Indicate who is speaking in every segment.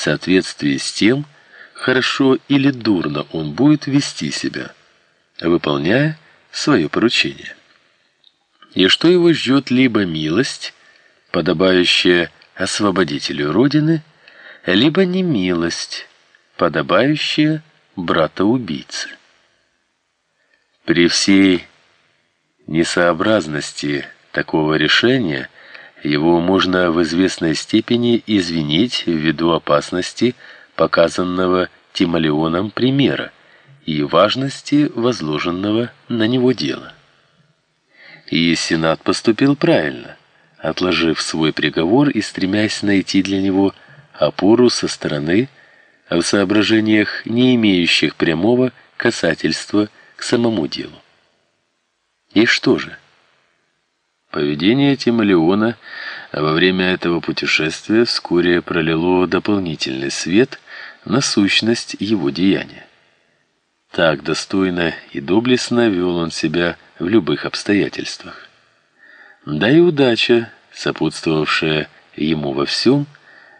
Speaker 1: в соответствии с тем, хорошо или дурно он будет вести себя, выполняя свое поручение. И что его ждет либо милость, подобающая освободителю Родины, либо немилость, подобающая брата-убийце. При всей несообразности такого решения его можно в известной степени извинить ввиду опасности показанного Тимолеоном примера и важности возложенного на него дела. И Сенат поступил правильно, отложив свой приговор и стремясь найти для него опору со стороны в соображениях, не имеющих прямого касательства к самому делу. И что же? Поведение Тимолеона во время этого путешествия вскоре пролило дополнительный свет на сущность его деяния. Так достойно и доблестно вел он себя в любых обстоятельствах. Да и удача, сопутствовавшая ему во всем,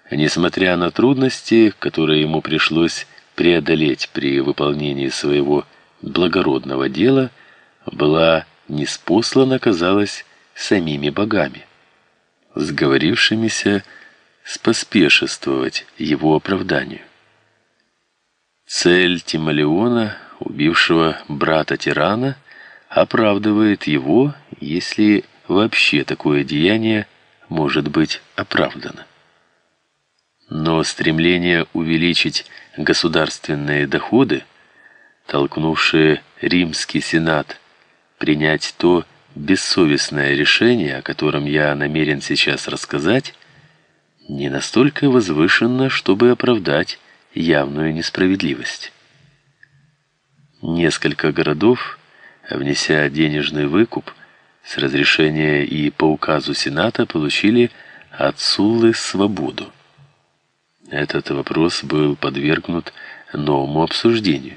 Speaker 1: несмотря на трудности, которые ему пришлось преодолеть при выполнении своего благородного дела, была неспослана, казалось, самими богами, сговорившимися споспешествовать его оправданию. Цель Тимолеона, убившего брата тирана, оправдывает его, если вообще такое деяние может быть оправдано. Но стремление увеличить государственные доходы, толкнувшее римский сенат принять то бессовестное решение, о котором я намерен сейчас рассказать, не настолько возвышенно, чтобы оправдать явную несправедливость. Несколько городов, внеся денежный выкуп с разрешения и по указу Сената, получили от Суллы свободу. Этот вопрос был подвергнут новому обсуждению.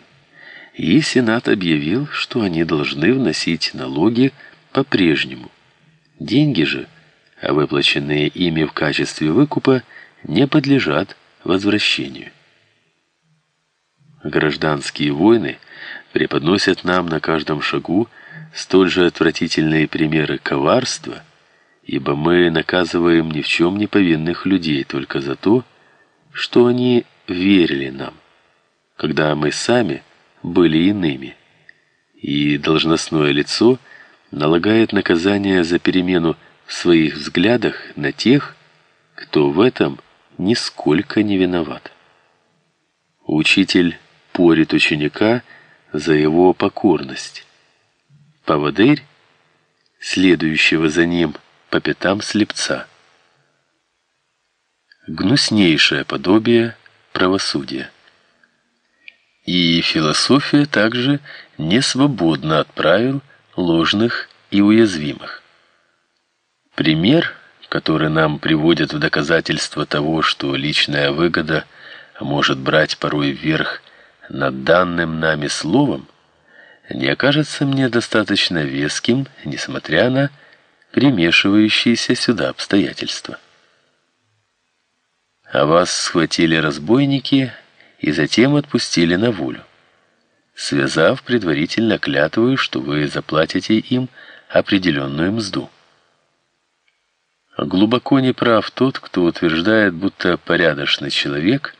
Speaker 1: И Сенат объявил, что они должны вносить налоги по-прежнему. Деньги же, выплаченные ими в качестве выкупа, не подлежат возвращению. Гражданские войны преподносят нам на каждом шагу столь же отвратительные примеры коварства, ибо мы наказываем ни в чем не повинных людей только за то, что они верили нам, когда мы сами были иными. И должностное лицо – налагает наказание за перемену в своих взглядах на тех, кто в этом нисколько не виноват. Учитель порит ученика за его покорность. Поводырь, следующего за ним по пятам слепца. Гнуснейшее подобие правосудия. И философия также не свободна от правил, ложных и уязвимых. Пример, который нам приводят в доказательство того, что личная выгода может брать порой верх над данным нами словом, не окажется мне достаточно веским, несмотря на примешивающиеся сюда обстоятельства. А вас схватили разбойники и затем отпустили на волю связав предварительно клятвой, что вы заплатите им определенную мзду. Глубоко не прав тот, кто утверждает, будто порядочный человек,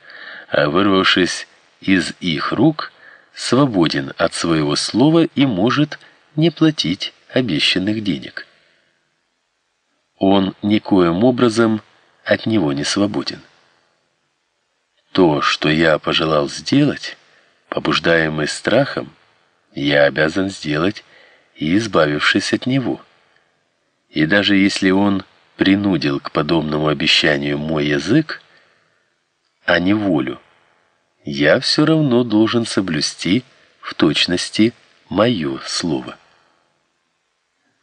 Speaker 1: а вырвавшись из их рук, свободен от своего слова и может не платить обещанных денег. Он никоим образом от него не свободен. То, что я пожелал сделать, побуждаемый страхом, я обязан сделать и избавившись от него. И даже если он принудил к подобному обещанию мой язык, а не волю, я все равно должен соблюсти в точности мое слово.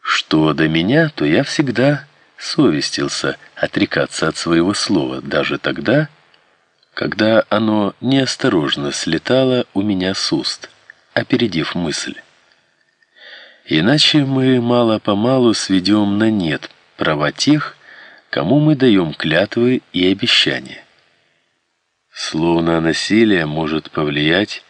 Speaker 1: Что до меня, то я всегда совестился отрекаться от своего слова, даже тогда, когда оно неосторожно слетало у меня с уст, опередив мысль. Иначе мы мало-помалу сведем на нет права тех, кому мы даем клятвы и обещания. Словно насилие может повлиять